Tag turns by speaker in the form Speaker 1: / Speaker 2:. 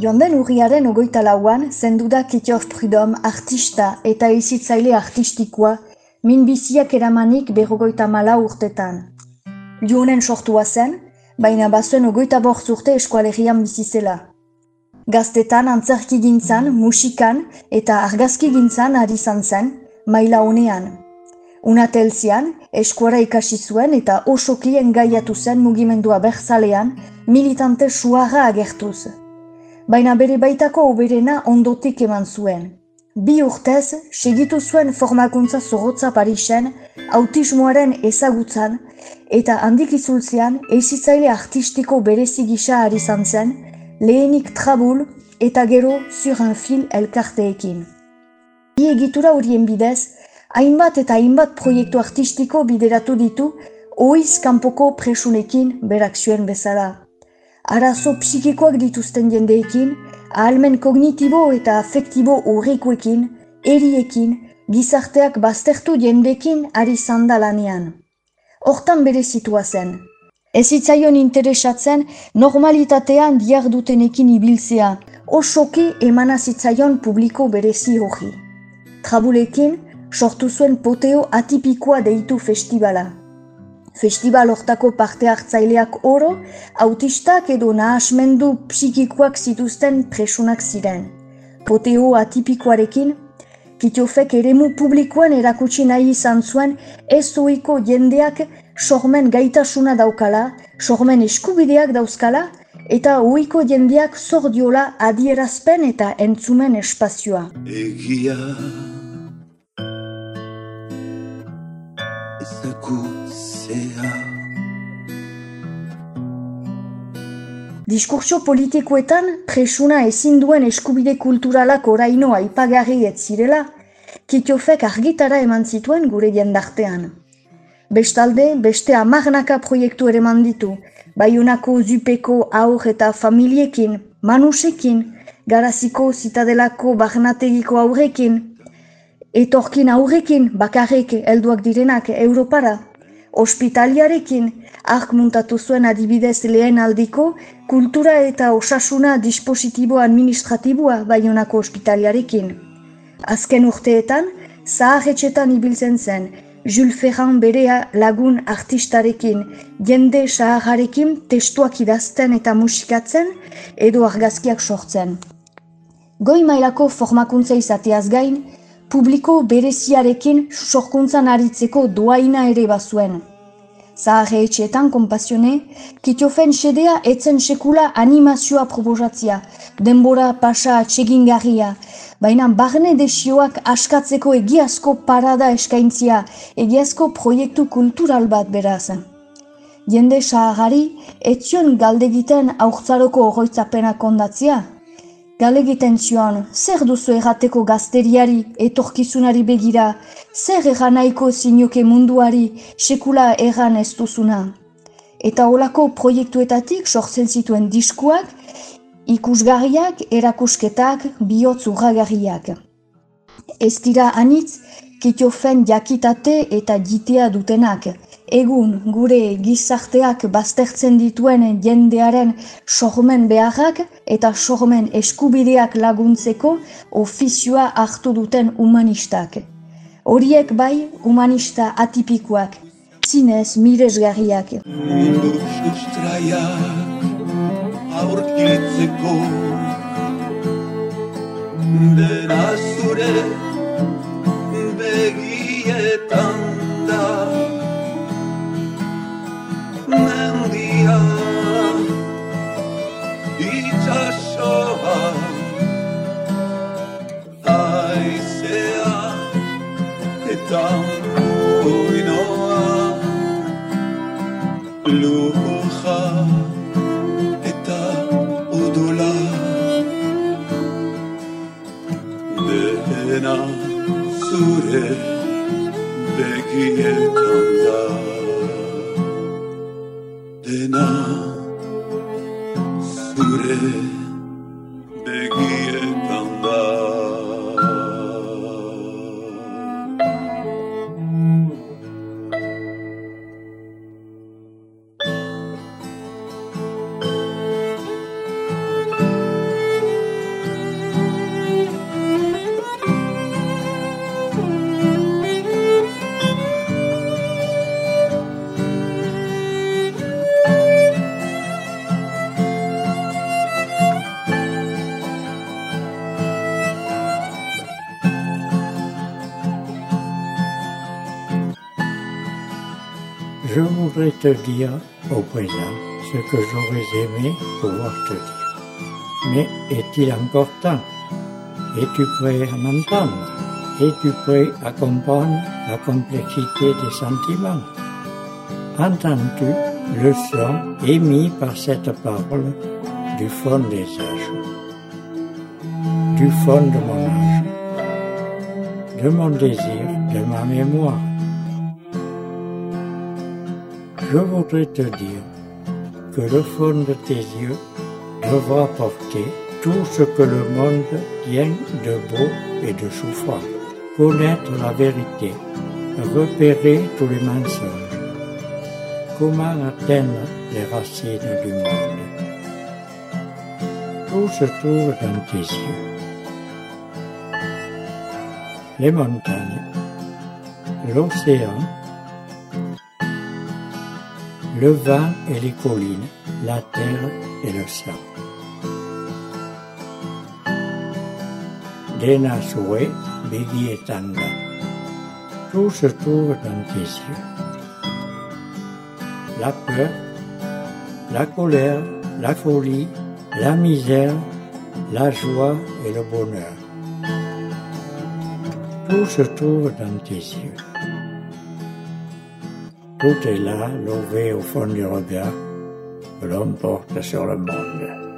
Speaker 1: Joan den urriaren ogoita lauan, zendu da Kitiof Prudom artista eta izitzaile artistikoa, minbiziak eramanik berrogoita mala urtetan. Lionen sortua zen, baina bazuen ogoita bortz urte eskualerian bizizela. Gaztetan antzerki gintzan, musikan eta argazki gintzan ari izan zen, maila honean. Unatelzian, eskuara ikasi zuen eta osoki engaiatu zen mugimendua berzalean, militante suara agertuz baina bere baitako oberena ondotik eman zuen. Bi urtez, segitu zuen formakuntza zorrotza Parisen, autismoaren ezagutzan, eta handik izultzean, ezitzaile artistiko berezi gisa ari zen, lehenik trabul eta gero sur un fil elkarteekin. Bi egitura horien bidez, hainbat eta hainbat proiektu artistiko bideratu ditu, oiz kanpoko presunekin berak zuen bezala arazo psikikoak dituzten jendeekin, ahalmen kognitibo eta afektibo horrikoekin, eriekin, gizarteak baztertu jendekin ari zandalanean. Hortan bere zen. Ez itzaion interesatzen normalitatean diar dutenekin ibiltzea, osoki emana zitzaion publiko berezi hori. Trabulekin, sortu zuen poteo atipikoa deitu festivala. Festival hortako parte hartzaileak oro, autistak edo nahasmendu psikikoak zituzten presunak ziren. Poteo atipikoarekin, kitiofek eremu publikoan erakutsi nahi izan zuen ez zoiko jendeak sormen gaitasuna daukala, sormen eskubideak dauzkala, eta oiko jendeak zordiola adierazpen eta entzumen espazioa. Egia Diskursio politikoetan presuna ezin duen eskubide kulturalak oraino aipagarri ez zirela, kitiofek argitara eman zituen gure jendartean. Bestalde, beste amarnaka proiektu ere manditu, baiunako zupeko aur eta familiekin, manusekin, garaziko zitadelako barnategiko aurrekin, etorkin aurrekin bakarrik helduak direnak Europara, ospitaliarekin, ark muntatu zuen adibidez lehen aldiko, kultura eta osasuna dispositibo administratiboa baionako ospitaliarekin. Azken urteetan, zaharretxetan ibiltzen zen, Jules Ferran berea lagun artistarekin, jende saharekin testuak idazten eta musikatzen, edo argazkiak sortzen. Goi mailako formakuntza izateaz gain, publiko bereziarekin sorkuntzan aritzeko doaina ere bazuen. Zaharre etxeetan kompasione, kitiofen sedea etzen sekula animazioa proposatzia, denbora pasa atsegingarria, baina barne desioak askatzeko egiazko parada eskaintzia, egiazko proiektu kultural bat beraz. Jende sahagari, etzion galdegiten aurtzaroko horroitzapena kondatzia, Gale egiten zion, zer duzu errateko gazteriari, etorkizunari begira, zer eranaiko zinoke munduari, sekula erran ez duzuna. Eta olako proiektuetatik sortzen zituen diskuak, ikusgarriak, erakusketak, bihotz urragarriak. Ez dira anitz, kitiofen jakitate eta jitea dutenak, egun gure gizarteak baztertzen dituen jendearen sormen beharrak eta sormen eskubideak laguntzeko ofizioa hartu duten humanistak. Horiek bai humanista atipikoak, zinez miresgarriak. Aurkitzeko dena zure begietan yeah.
Speaker 2: Je voudrais te dire au présent ce que j'aurais aimé pouvoir te dire. Mais est-il encore temps? Es-tu prêt à m'entendre? Es-tu prêt à comprendre la complexité des sentiments? Entends-tu le son émis par cette parole du fond des âges? Du fond de mon âge. De mon désir, de ma mémoire je voudrais te dire que le fond de tes yeux devra porter tout ce que le monde tient de beau et de souffrant. Connaître la vérité, repérer tous les mensonges. Comment atteindre les racines du monde? Tout se trouve dans tes yeux. Les montagnes, l'océan, le vent et les collines, la terre et le sang. Dena Sue, et Tanda. Tout se trouve dans tes yeux. La peur, la colère, la folie, la misère, la joie et le bonheur. Tout se trouve dans tes yeux. Tout est là, lové au fond du regard que l'homme porte sur le monde.